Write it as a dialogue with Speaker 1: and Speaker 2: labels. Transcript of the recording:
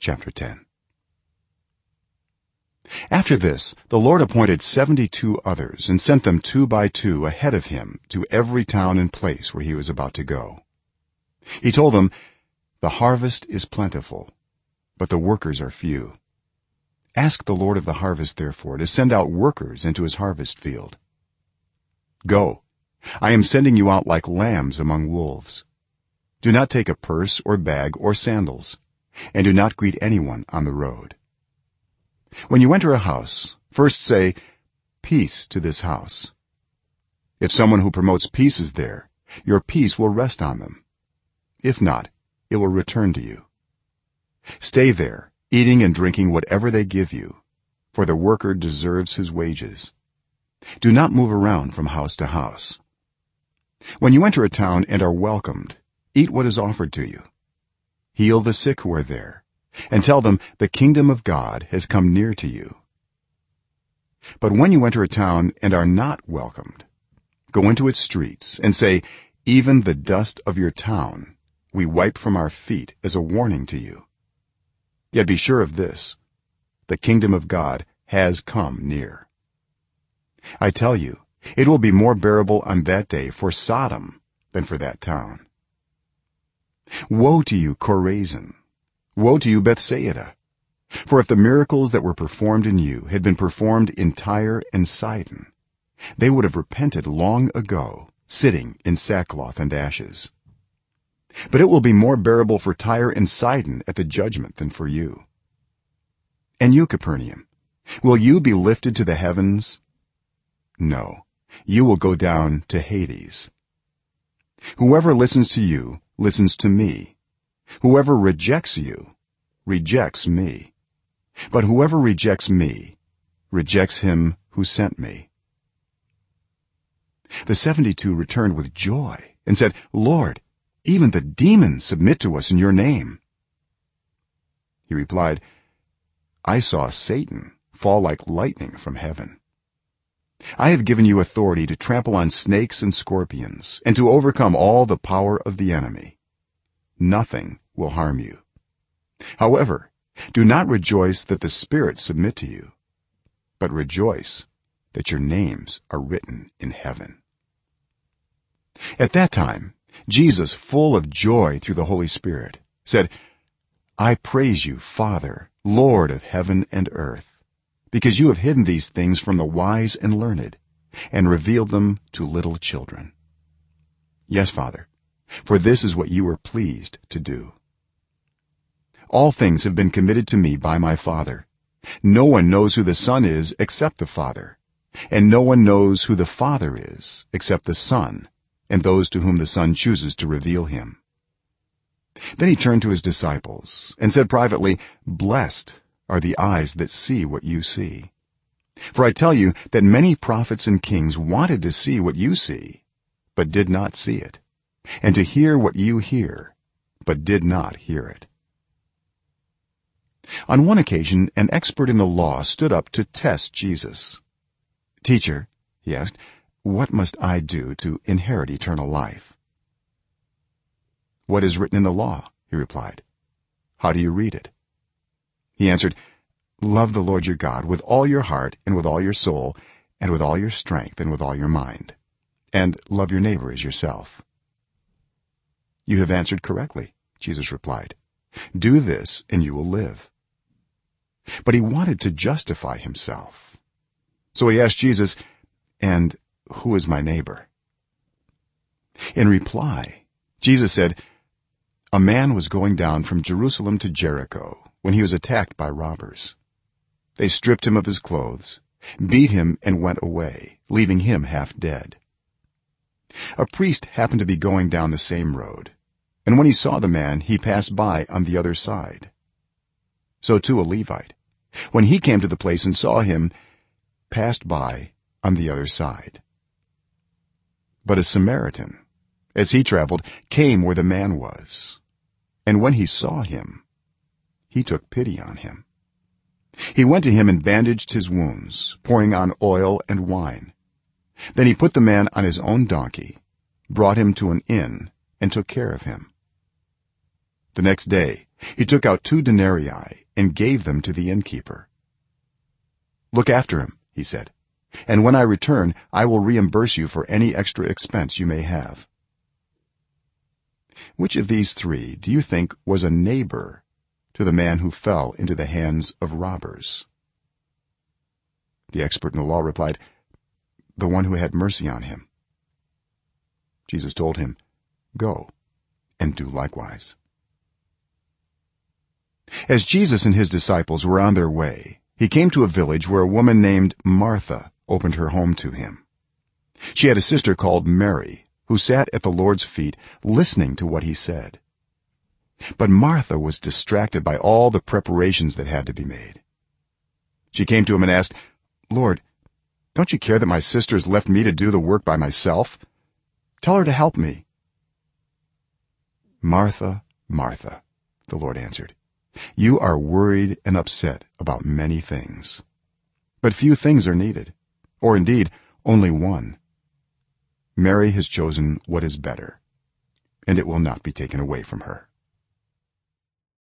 Speaker 1: chapter 10 after this the lord appointed 72 others and sent them two by two ahead of him to every town and place where he was about to go. He told them the harvest is plentiful but the workers are few. Ask the lord of the harvest therefore to send out workers into his harvest field. Go. I am sending you out like lambs among wolves. Do not take a purse or bag or sandals and do not greet anyone on the road. When you enter a house first say peace to this house. If someone who promotes peace is there your peace will rest on them. If not it will return to you. Stay there eating and drinking whatever they give you for the worker deserves his wages. Do not move around from house to house. When you enter a town and are welcomed eat what is offered to you heal the sick who are there and tell them the kingdom of god has come near to you. But when you enter a town and are not welcomed go into its streets and say even the dust of your town we wipe from our feet as a warning to you. Yet be sure of this the kingdom of god has come near. I tell you it will be more bearable on that day for sodom than for that town woe to you chorazin. Woe to you bethsaida. For if the miracles that were performed in you had been performed in tyre and sidon they would have repented long ago sitting in sackcloth and ashes. But it will be more bearable for tyre and sidon at the judgment than for you. And you capernaum will you be lifted to the heavens? No. You will go down to hades. Whoever listens to you listens to me. Whoever rejects you rejects me. But whoever rejects me rejects him who sent me. The 72 returned with joy and said lord even the demons submit to us in your name. He replied i saw satan fall like lightning from heaven i have given you authority to trample on snakes and scorpions and to overcome all the power of the enemy. Nothing will harm you. However do not rejoice that the spirits submit to you but rejoice that your names are written in heaven. At that time jesus full of joy through the holy spirit said i praise you father lord of heaven and earth because you have hidden these things from the wise and learned and revealed them to little children. Yes father for this is what you were pleased to do. All things have been committed to me by my father. No one knows who the son is except the father and no one knows who the father is except the son and those to whom the son chooses to reveal him. Then he turned to his disciples and said privately blessed are the eyes that see what you see. For i tell you that many prophets and kings wanted to see what you see but did not see it and to hear what you hear but did not hear it. On one occasion an expert in the law stood up to test jesus. Teacher he asked what must i do to inherit eternal life? What is written in the law he replied. How do you read it he answered love the lord your god with all your heart and with all your soul and with all your strength and with all your mind and love your neighbor as yourself. You have answered correctly jesus replied. Do this and you will live. But he wanted to justify himself. So he asked jesus and who is my neighbor? In reply jesus said a man was going down from jerusalem to jericho when he was attacked by robbers. They stripped him of his clothes beat him and went away leaving him half dead. A priest happened to be going down the same road and when he saw the man he passed by on the other side. So too a levite. When he came to the place and saw him passed by on the other side. But a samaritan as he traveled came where the man was. And when he saw him he took pity on him. He went to him and bandaged his wounds pouring on oil and wine. Then he put the man on his own donkey brought him to an inn and took care of him. The next day he took out 2 denarii and gave them to the innkeeper. Look after him he said and when i return i will reimburse you for any extra expense you may have. Which of these 3 do you think was a neighbor to the man who fell into the hands of robbers. The expert in the law replied the one who had mercy on him. Jesus told him go and do likewise. As jesus and his disciples were on their way he came to a village where a woman named martha opened her home to him. She had a sister called mary who sat at the lord's feet listening to what he said but martha was distracted by all the preparations that had to be made. She came to him and asked lord don't you care that my sister has left me to do the work by myself? Tell her to help me. Martha martha the lord answered you are worried and upset about many things. But few things are needed or indeed only one. Mary has chosen what is better and it will not be taken away from her